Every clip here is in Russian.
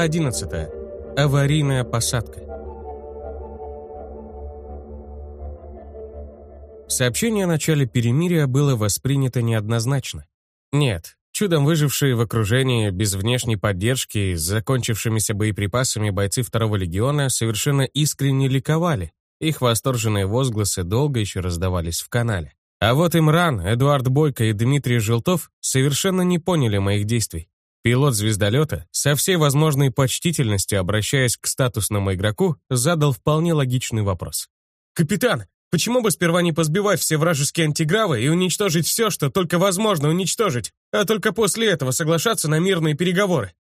Глава 11. Аварийная посадка. Сообщение о начале перемирия было воспринято неоднозначно. Нет, чудом выжившие в окружении без внешней поддержки с закончившимися боеприпасами бойцы второго легиона совершенно искренне ликовали. Их восторженные возгласы долго еще раздавались в канале. А вот Имран, Эдуард Бойко и Дмитрий Желтов совершенно не поняли моих действий. Пилот звездолета, со всей возможной почтительностью обращаясь к статусному игроку, задал вполне логичный вопрос. «Капитан, почему бы сперва не позбивать все вражеские антигравы и уничтожить все, что только возможно уничтожить, а только после этого соглашаться на мирные переговоры?»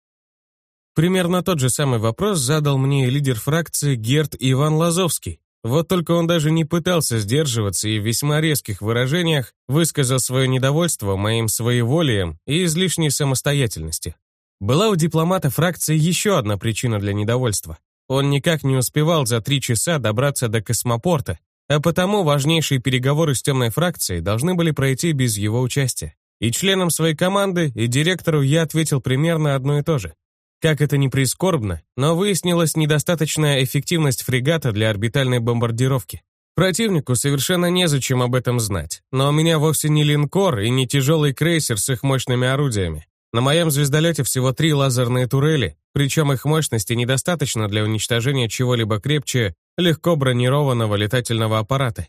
Примерно тот же самый вопрос задал мне лидер фракции Герт Иван Лазовский, вот только он даже не пытался сдерживаться и в весьма резких выражениях высказал свое недовольство моим своеволием и излишней самостоятельностью. Была у дипломата фракции еще одна причина для недовольства. Он никак не успевал за три часа добраться до космопорта, а потому важнейшие переговоры с темной фракцией должны были пройти без его участия. И членам своей команды, и директору я ответил примерно одно и то же. Как это ни прискорбно, но выяснилась недостаточная эффективность фрегата для орбитальной бомбардировки. Противнику совершенно незачем об этом знать, но у меня вовсе не линкор и не тяжелый крейсер с их мощными орудиями. На моем звездолете всего три лазерные турели, причем их мощности недостаточно для уничтожения чего-либо крепче легко бронированного летательного аппарата.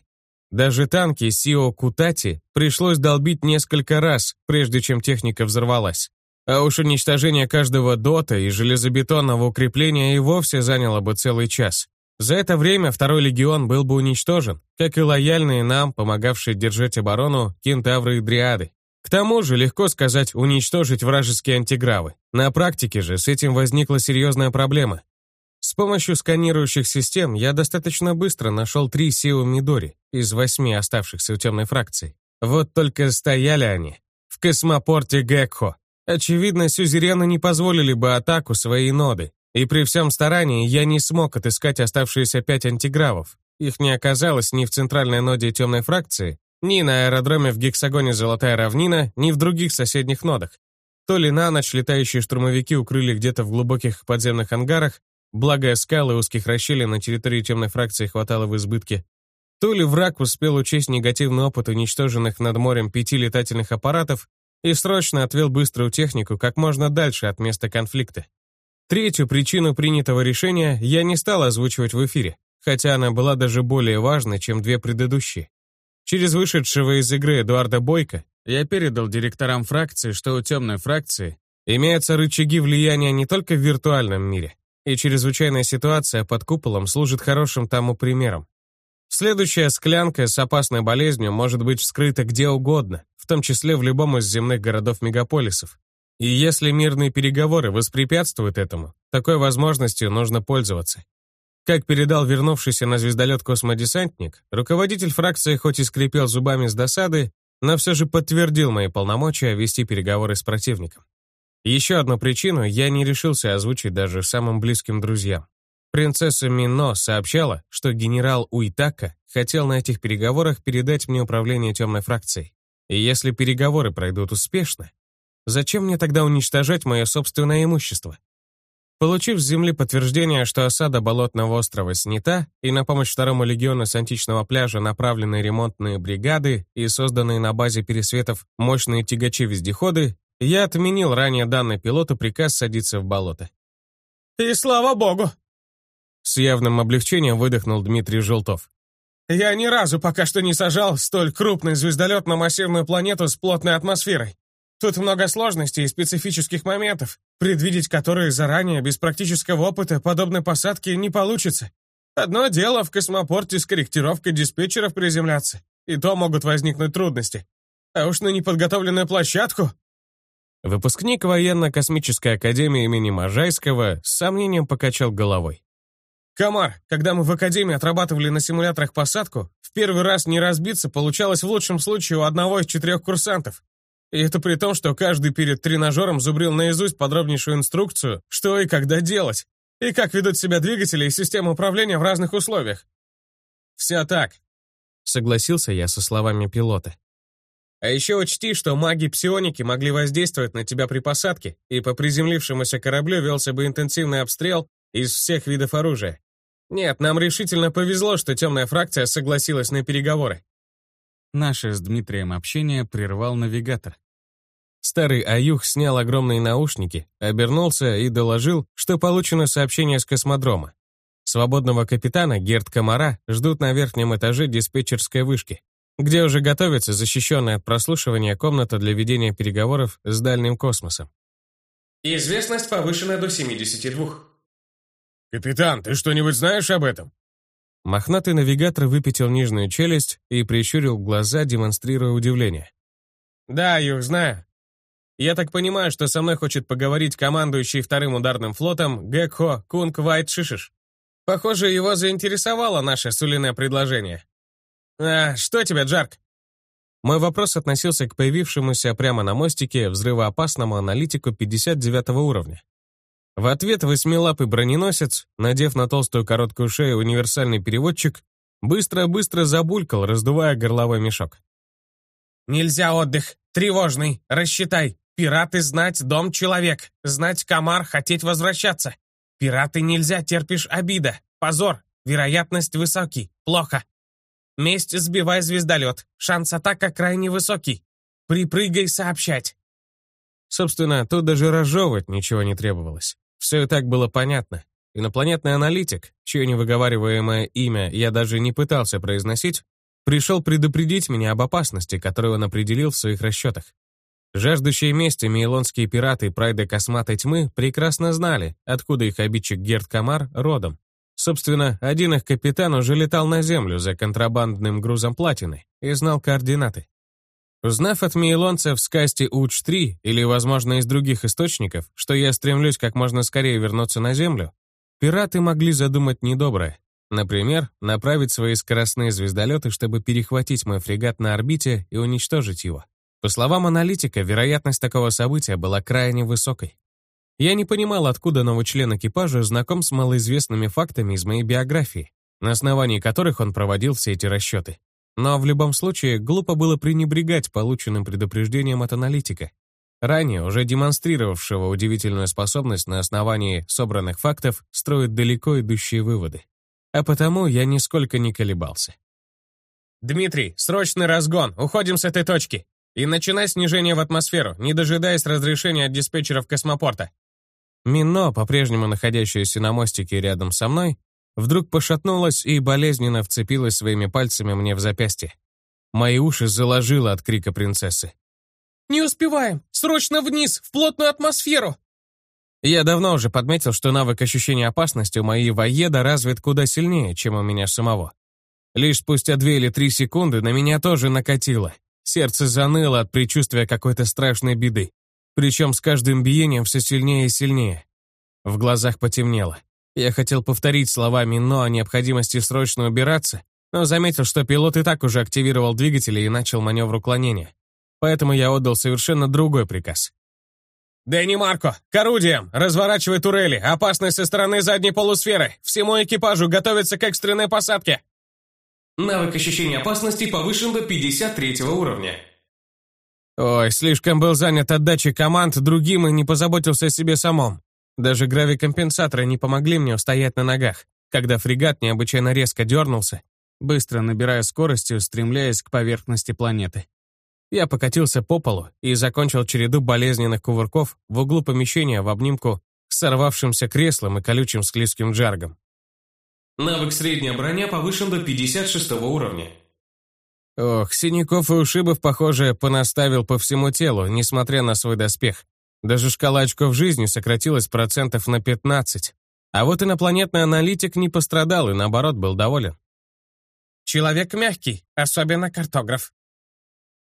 Даже танки Сио Кутати пришлось долбить несколько раз, прежде чем техника взорвалась. А уж уничтожение каждого дота и железобетонного укрепления и вовсе заняло бы целый час. За это время второй легион был бы уничтожен, как и лояльные нам, помогавшие держать оборону, кентавры и дриады. К тому же, легко сказать, уничтожить вражеские антигравы. На практике же с этим возникла серьезная проблема. С помощью сканирующих систем я достаточно быстро нашел три Сиу Мидори из восьми оставшихся у темной фракции. Вот только стояли они в космопорте Гекхо, Очевидно, сюзерены не позволили бы атаку своей ноды, и при всем старании я не смог отыскать оставшиеся пять антигравов. Их не оказалось ни в центральной ноде темной фракции, ни на аэродроме в гексагоне Золотая равнина, ни в других соседних нодах. То ли на ночь летающие штурмовики укрыли где-то в глубоких подземных ангарах, благо скалы узких расщелин на территории темной фракции хватало в избытке, то ли враг успел учесть негативный опыт уничтоженных над морем пяти летательных аппаратов и срочно отвел быструю технику как можно дальше от места конфликта. Третью причину принятого решения я не стал озвучивать в эфире, хотя она была даже более важной, чем две предыдущие. Через вышедшего из игры Эдуарда Бойко я передал директорам фракции, что у темной фракции имеются рычаги влияния не только в виртуальном мире, и чрезвычайная ситуация под куполом служит хорошим тому примером. Следующая склянка с опасной болезнью может быть вскрыта где угодно, в том числе в любом из земных городов-мегаполисов. И если мирные переговоры воспрепятствуют этому, такой возможностью нужно пользоваться. Как передал вернувшийся на звездолет космодесантник, руководитель фракции хоть и скрипел зубами с досады, но все же подтвердил мои полномочия вести переговоры с противником. Еще одну причину я не решился озвучить даже самым близким друзьям. Принцесса Мино сообщала, что генерал Уитака хотел на этих переговорах передать мне управление темной фракцией. И если переговоры пройдут успешно, зачем мне тогда уничтожать мое собственное имущество? Получив с земли подтверждение, что осада Болотного острова снята, и на помощь второму легиону с античного пляжа направлены ремонтные бригады и созданные на базе пересветов мощные тягачи-вездеходы, я отменил ранее данный пилоту приказ садиться в болото. «И слава богу!» С явным облегчением выдохнул Дмитрий Желтов. «Я ни разу пока что не сажал столь крупный звездолет на массивную планету с плотной атмосферой. Тут много сложностей и специфических моментов, предвидеть которые заранее без практического опыта подобной посадки не получится. Одно дело в космопорте с корректировкой диспетчеров приземляться, и то могут возникнуть трудности. А уж на неподготовленную площадку Выпускник военно-космической академии имени Можайского с сомнением покачал головой. Комар, когда мы в академии отрабатывали на симуляторах посадку, в первый раз не разбиться получалось в лучшем случае у одного из четырех курсантов. И это при том, что каждый перед тренажером зубрил наизусть подробнейшую инструкцию, что и когда делать, и как ведут себя двигатели и система управления в разных условиях. Все так. Согласился я со словами пилота. А еще учти, что маги-псионики могли воздействовать на тебя при посадке, и по приземлившемуся кораблю велся бы интенсивный обстрел из всех видов оружия. Нет, нам решительно повезло, что темная фракция согласилась на переговоры. Наше с Дмитрием общение прервал навигатор. Старый Аюх снял огромные наушники, обернулся и доложил, что получено сообщение с космодрома. Свободного капитана Герд Комара ждут на верхнем этаже диспетчерской вышки, где уже готовится защищенная от прослушивания комната для ведения переговоров с дальним космосом. Известность повышена до 72. «Капитан, ты что-нибудь знаешь об этом?» Мохнатый навигатор выпятил нижнюю челюсть и прищурил глаза, демонстрируя удивление. «Да, Юх, знаю. Я так понимаю, что со мной хочет поговорить командующий вторым ударным флотом Гекхо Кунг Вайт Шишиш. Похоже, его заинтересовало наше сулиное предложение. А, что тебе, Джарк? Мой вопрос относился к появившемуся прямо на мостике взрывоопасному аналитику 59 уровня. В ответ восьмилапый броненосец, надев на толстую короткую шею универсальный переводчик, быстро-быстро забулькал, раздувая горловой мешок. «Нельзя отдых! Тревожный! Рассчитай! Пираты знать дом человек! Знать комар, хотеть возвращаться! Пираты нельзя, терпишь обида! Позор! Вероятность высокий! Плохо! Месть сбивай звездолет! Шанс атака крайне высокий! Припрыгай сообщать!» Собственно, тут даже разжевывать ничего не требовалось. Все и так было понятно. Инопланетный аналитик, чье невыговариваемое имя я даже не пытался произносить, пришел предупредить меня об опасности, которую он определил в своих расчетах. Жаждущие мести мейлонские пираты Прайда Косматой Тьмы прекрасно знали, откуда их обидчик Герд Камар родом. Собственно, один их капитан уже летал на Землю за контрабандным грузом платины и знал координаты. Узнав от мейлонцев в скасте Уч-3 или, возможно, из других источников, что я стремлюсь как можно скорее вернуться на Землю, пираты могли задумать недоброе. Например, направить свои скоростные звездолеты, чтобы перехватить мой фрегат на орбите и уничтожить его. По словам аналитика, вероятность такого события была крайне высокой. Я не понимал, откуда новый член экипажа знаком с малоизвестными фактами из моей биографии, на основании которых он проводил все эти расчеты. Но в любом случае, глупо было пренебрегать полученным предупреждением от аналитика, ранее уже демонстрировавшего удивительную способность на основании собранных фактов строить далеко идущие выводы. А потому я нисколько не колебался. «Дмитрий, срочный разгон! Уходим с этой точки! И начинай снижение в атмосферу, не дожидаясь разрешения от диспетчеров космопорта!» Мино, по-прежнему находящаяся на мостике рядом со мной, вдруг пошатнулась и болезненно вцепилась своими пальцами мне в запястье. Мои уши заложило от крика принцессы. «Не успеваем! Срочно вниз, в плотную атмосферу!» Я давно уже подметил, что навык ощущения опасности у моей воеда развит куда сильнее, чем у меня самого. Лишь спустя две или три секунды на меня тоже накатило. Сердце заныло от предчувствия какой-то страшной беды. Причем с каждым биением все сильнее и сильнее. В глазах потемнело. Я хотел повторить слова Мино о необходимости срочно убираться, но заметил, что пилот и так уже активировал двигатели и начал маневр уклонения. Поэтому я отдал совершенно другой приказ. «Дэнни Марко, к орудиям! Разворачивай турели! Опасность со стороны задней полусферы! Всему экипажу готовиться к экстренной посадке!» Навык ощущения опасности повышен до 53 уровня. Ой, слишком был занят отдачей команд другим и не позаботился о себе самом. Даже гравикомпенсаторы не помогли мне устоять на ногах, когда фрегат необычайно резко дернулся, быстро набирая скорости, устремляясь к поверхности планеты. Я покатился по полу и закончил череду болезненных кувырков в углу помещения в обнимку с сорвавшимся креслом и колючим склизким джаргом. Навык средняя броня повышен до 56 уровня. Ох, синяков и ушибов, похоже, понаставил по всему телу, несмотря на свой доспех. Даже шкала очков жизни сократилась процентов на 15. А вот инопланетный аналитик не пострадал и, наоборот, был доволен. «Человек мягкий, особенно картограф».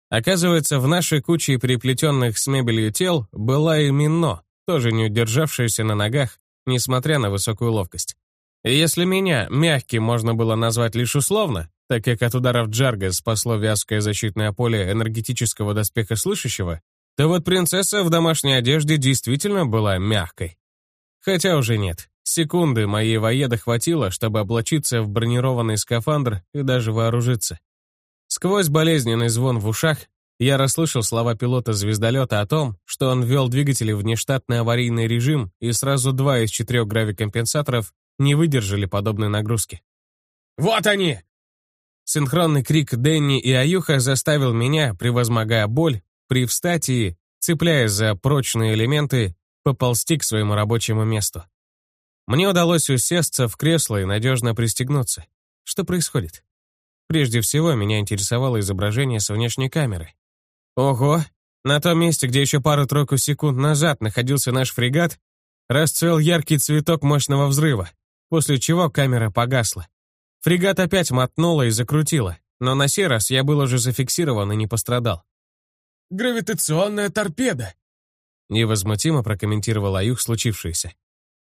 Оказывается, в нашей куче переплетенных с мебелью тел была и Мино, тоже не удержавшаяся на ногах, несмотря на высокую ловкость. И если меня мягким можно было назвать лишь условно, так как от ударов Джарга спасло вязкое защитное поле энергетического доспеха слышащего, то вот принцесса в домашней одежде действительно была мягкой. Хотя уже нет. Секунды моей воеды хватило, чтобы облачиться в бронированный скафандр и даже вооружиться. Сквозь болезненный звон в ушах Я расслышал слова пилота звездолета о том, что он ввел двигатели в нештатный аварийный режим, и сразу два из четырех гравикомпенсаторов не выдержали подобной нагрузки. «Вот они!» Синхронный крик Дэнни и Аюха заставил меня, превозмогая боль, привстать и, цепляясь за прочные элементы, поползти к своему рабочему месту. Мне удалось усесться в кресло и надежно пристегнуться. Что происходит? Прежде всего, меня интересовало изображение с внешней камеры. Ого! На том месте, где еще пару-тройку секунд назад находился наш фрегат, расцвел яркий цветок мощного взрыва, после чего камера погасла. Фрегат опять мотнула и закрутила, но на сей раз я был уже зафиксирован и не пострадал. «Гравитационная торпеда!» Невозмутимо прокомментировал Аюх случившееся.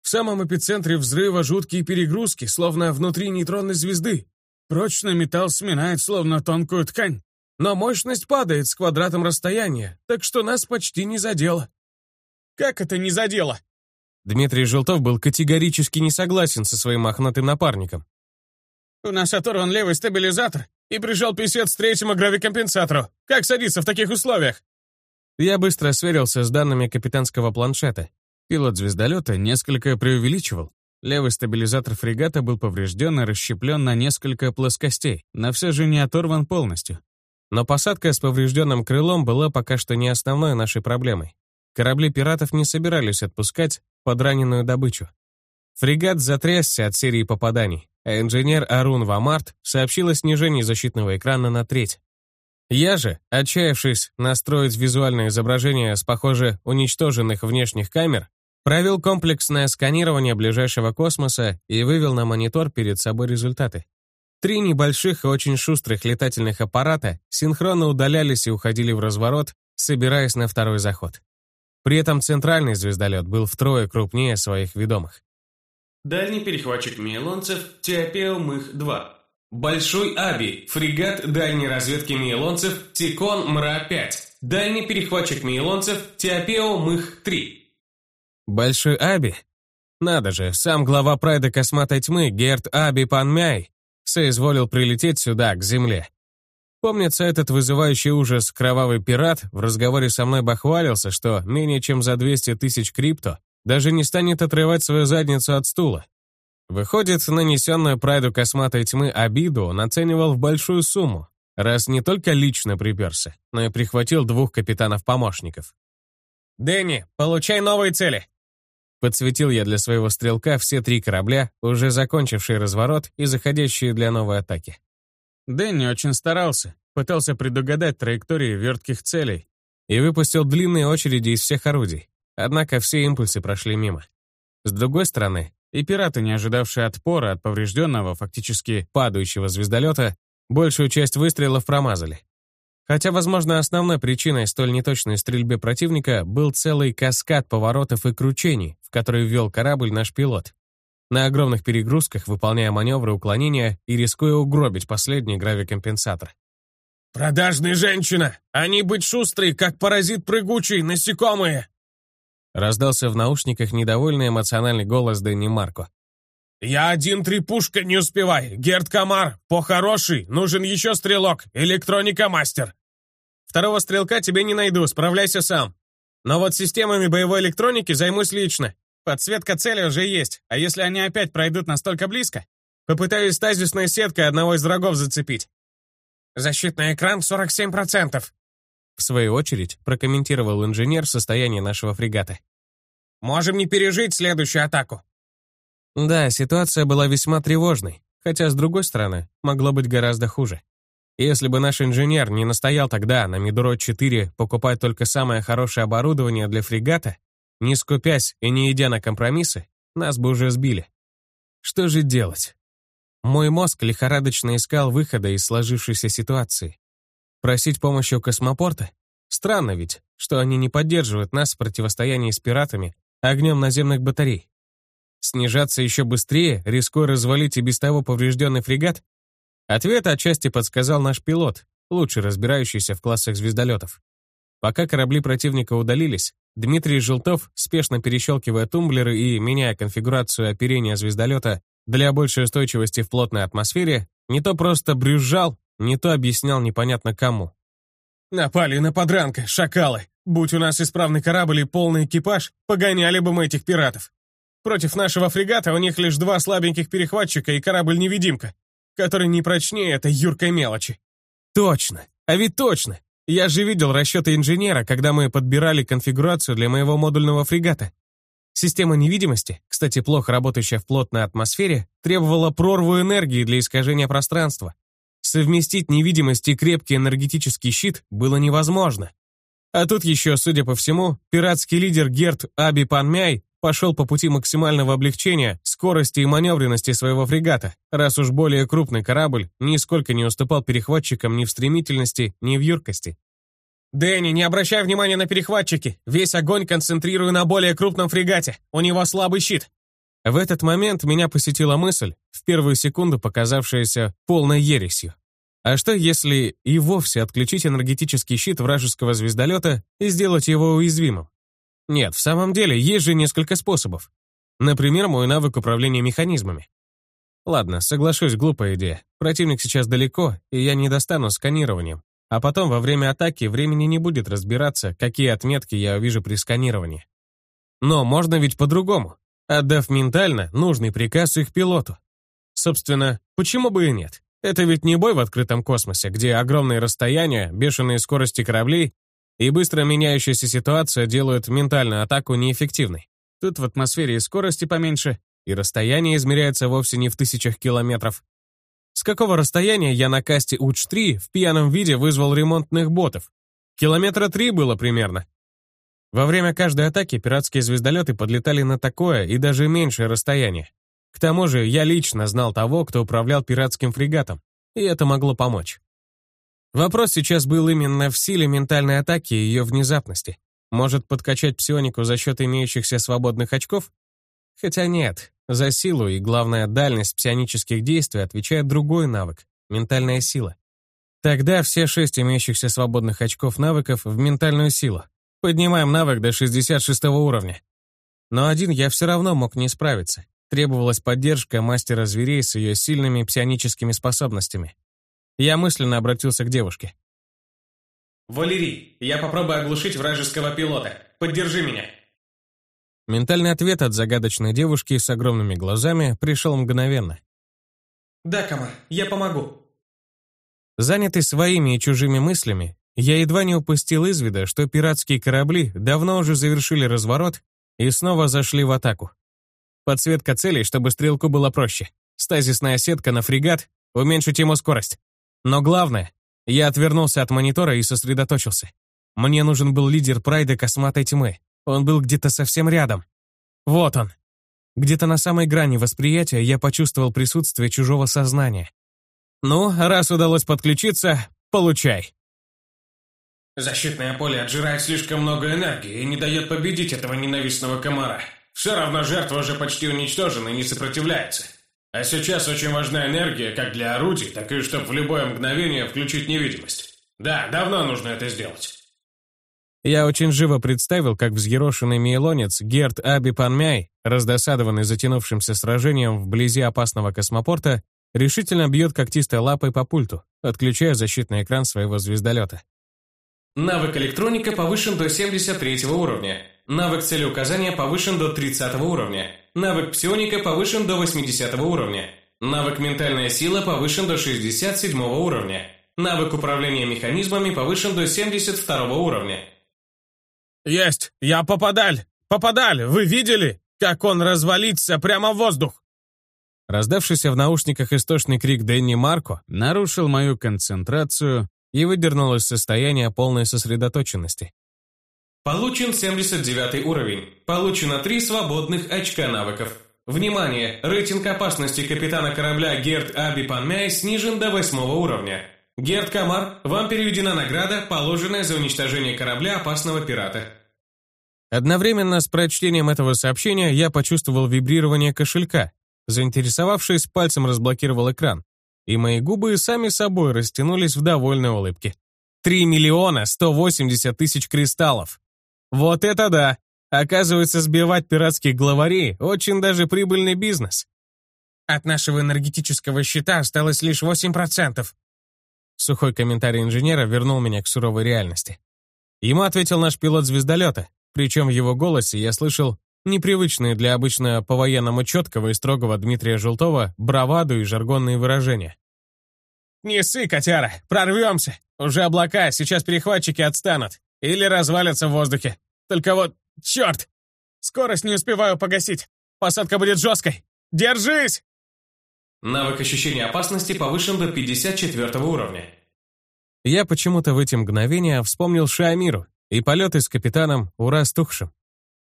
В самом эпицентре взрыва жуткие перегрузки, словно внутри нейтронной звезды. Прочный металл сминает, словно тонкую ткань. Но мощность падает с квадратом расстояния, так что нас почти не задело. Как это не задело? Дмитрий Желтов был категорически не согласен со своим мохнатым напарником. У нас оторван левый стабилизатор и прижал писец третьему гравикомпенсатору. Как садиться в таких условиях? Я быстро сверился с данными капитанского планшета. Пилот звездолета несколько преувеличивал. Левый стабилизатор фрегата был поврежден и расщеплен на несколько плоскостей, но все же не оторван полностью. Но посадка с поврежденным крылом была пока что не основной нашей проблемой. Корабли пиратов не собирались отпускать подраненную добычу. Фрегат затрясся от серии попаданий, а инженер Арун Вамарт сообщил о снижении защитного экрана на треть. Я же, отчаявшись настроить визуальное изображение с, похоже, уничтоженных внешних камер, провел комплексное сканирование ближайшего космоса и вывел на монитор перед собой результаты. Три небольших и очень шустрых летательных аппарата синхронно удалялись и уходили в разворот, собираясь на второй заход. При этом центральный звездолет был втрое крупнее своих ведомых. Дальний перехватчик миелонцев Теопео Мых-2. Большой Аби, фрегат дальней разведки миелонцев Тикон Мра-5. Дальний перехватчик миелонцев Теопео Мых-3. Большой Аби? Надо же, сам глава прайда косматой тьмы Герт Аби Панмяй соизволил прилететь сюда, к Земле. Помнится, этот вызывающий ужас кровавый пират в разговоре со мной бахвалился, что менее чем за 200 тысяч крипто даже не станет отрывать свою задницу от стула. Выходит, нанесенную прайду косматой тьмы обиду он оценивал в большую сумму, раз не только лично приперся, но и прихватил двух капитанов-помощников. «Дэнни, получай новые цели!» Подсветил я для своего стрелка все три корабля, уже закончившие разворот и заходящие для новой атаки. Дэнни очень старался, пытался предугадать траектории вертких целей и выпустил длинные очереди из всех орудий. Однако все импульсы прошли мимо. С другой стороны, и пираты, не ожидавшие отпора от поврежденного, фактически падающего звездолета, большую часть выстрелов промазали. Хотя, возможно, основной причиной столь неточной стрельбы противника был целый каскад поворотов и кручений, в который ввел корабль наш пилот. На огромных перегрузках, выполняя маневры уклонения и рискуя угробить последний гравикомпенсатор. «Продажная женщина! Они быть шустрые, как паразит прыгучий, насекомые!» Раздался в наушниках недовольный эмоциональный голос Дэнни Марко. «Я один три пушка не успевай. Герд Камар, по-хороший, нужен еще стрелок, электроника-мастер». «Второго стрелка тебе не найду, справляйся сам. Но вот системами боевой электроники займусь лично. Подсветка цели уже есть, а если они опять пройдут настолько близко, попытаюсь стазисной сеткой одного из врагов зацепить». «Защитный экран 47%. В свою очередь прокомментировал инженер состояние нашего фрегата. «Можем не пережить следующую атаку. Да, ситуация была весьма тревожной, хотя, с другой стороны, могло быть гораздо хуже. Если бы наш инженер не настоял тогда на Мидро-4 покупать только самое хорошее оборудование для фрегата, не скупясь и не идя на компромиссы, нас бы уже сбили. Что же делать? Мой мозг лихорадочно искал выхода из сложившейся ситуации. Просить помощи у космопорта? Странно ведь, что они не поддерживают нас в противостоянии с пиратами огнем наземных батарей. Снижаться еще быстрее, рискуя развалить и без того поврежденный фрегат? Ответ отчасти подсказал наш пилот, лучше разбирающийся в классах звездолетов. Пока корабли противника удалились, Дмитрий Желтов, спешно перещелкивая тумблеры и меняя конфигурацию оперения звездолета для большей устойчивости в плотной атмосфере, не то просто брюзжал, не то объяснял непонятно кому. Напали на подранка, шакалы. Будь у нас исправный корабль и полный экипаж, погоняли бы мы этих пиратов. Против нашего фрегата у них лишь два слабеньких перехватчика и корабль-невидимка, который не прочнее этой юркой мелочи. Точно. А ведь точно. Я же видел расчеты инженера, когда мы подбирали конфигурацию для моего модульного фрегата. Система невидимости, кстати, плохо работающая в плотной атмосфере, требовала прорву энергии для искажения пространства. Совместить невидимость и крепкий энергетический щит было невозможно. А тут еще, судя по всему, пиратский лидер Герт Аби Панмяй пошел по пути максимального облегчения, скорости и маневренности своего фрегата, раз уж более крупный корабль нисколько не уступал перехватчикам ни в стремительности, ни в юркости. «Дэнни, не обращай внимания на перехватчики. Весь огонь концентрирую на более крупном фрегате. У него слабый щит». В этот момент меня посетила мысль, в первую секунду показавшаяся полной ересью. А что если и вовсе отключить энергетический щит вражеского звездолета и сделать его уязвимым? Нет, в самом деле, есть же несколько способов. Например, мой навык управления механизмами. Ладно, соглашусь, глупая идея. Противник сейчас далеко, и я не достану сканированием. А потом, во время атаки, времени не будет разбираться, какие отметки я увижу при сканировании. Но можно ведь по-другому, отдав ментально нужный приказ их пилоту. Собственно, почему бы и нет? Это ведь не бой в открытом космосе, где огромные расстояния, бешеные скорости кораблей и быстро меняющаяся ситуация делают ментальную атаку неэффективной. Тут в атмосфере и скорости поменьше, и расстояние измеряется вовсе не в тысячах километров. С какого расстояния я на касте УЧ-3 в пьяном виде вызвал ремонтных ботов? Километра три было примерно. Во время каждой атаки пиратские звездолеты подлетали на такое и даже меньшее расстояние. К тому же я лично знал того, кто управлял пиратским фрегатом, и это могло помочь. Вопрос сейчас был именно в силе ментальной атаки и ее внезапности. Может подкачать псионику за счет имеющихся свободных очков? Хотя нет, за силу и, главное, дальность псионических действий отвечает другой навык — ментальная сила. Тогда все шесть имеющихся свободных очков навыков в ментальную силу. Поднимаем навык до 66 уровня. Но один я все равно мог не справиться. Требовалась поддержка мастера зверей с ее сильными псионическими способностями. Я мысленно обратился к девушке. «Валерий, я попробую оглушить вражеского пилота. Поддержи меня». Ментальный ответ от загадочной девушки с огромными глазами пришел мгновенно. «Да, Камар, я помогу». Занятый своими и чужими мыслями, я едва не упустил из вида, что пиратские корабли давно уже завершили разворот и снова зашли в атаку. Подсветка целей, чтобы стрелку было проще. Стазисная сетка на фрегат, уменьшить ему скорость. Но главное, я отвернулся от монитора и сосредоточился. Мне нужен был лидер прайда косматой тьмы. Он был где-то совсем рядом. Вот он. Где-то на самой грани восприятия я почувствовал присутствие чужого сознания. Ну, раз удалось подключиться, получай. Защитное поле отжирает слишком много энергии и не дает победить этого ненавистного комара. Все равно жертва уже почти уничтожена и не сопротивляется. А сейчас очень важна энергия как для орудий, так и чтобы в любое мгновение включить невидимость. Да, давно нужно это сделать. Я очень живо представил, как взъерошенный мейлонец Герт Аби Панмяй, раздосадованный затянувшимся сражением вблизи опасного космопорта, решительно бьет когтистой лапой по пульту, отключая защитный экран своего звездолета. Навык электроника повышен до 73 уровня. Навык целеуказания повышен до 30 уровня. Навык псионика повышен до 80 уровня. Навык ментальная сила повышен до 67 уровня. Навык управления механизмами повышен до 72 уровня. «Есть! Я попадаль! Попадаль! Вы видели, как он развалится прямо в воздух?» Раздавшийся в наушниках истошный крик Дэнни Марко нарушил мою концентрацию и выдернул из состояния полной сосредоточенности. Получен 79 уровень. Получено 3 свободных очка навыков. Внимание! Рейтинг опасности капитана корабля Герд Аби Панмяй снижен до 8 уровня. Герд Камар, вам переведена награда, положенная за уничтожение корабля опасного пирата. Одновременно с прочтением этого сообщения я почувствовал вибрирование кошелька. Заинтересовавшись, пальцем разблокировал экран, и мои губы сами собой растянулись в довольной улыбке. 3 миллиона 180 тысяч кристаллов. Вот это да! Оказывается, сбивать пиратских главарей – очень даже прибыльный бизнес. От нашего энергетического щита осталось лишь 8%. Сухой комментарий инженера вернул меня к суровой реальности. Ему ответил наш пилот звездолета, причем в его голосе я слышал непривычные для обычно по-военному четкого и строгого Дмитрия Желтова браваду и жаргонные выражения. «Не ссы, котяра, прорвемся! Уже облака, сейчас перехватчики отстанут. Или развалятся в воздухе. Только вот, черт! Скорость не успеваю погасить. Посадка будет жесткой. Держись!» Навык ощущения опасности повышен до 54 уровня. Я почему-то в эти мгновения вспомнил Шиамиру и полеты с капитаном Ура Стухшем,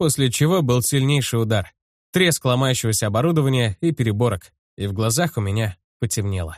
после чего был сильнейший удар, треск ломающегося оборудования и переборок, и в глазах у меня потемнело.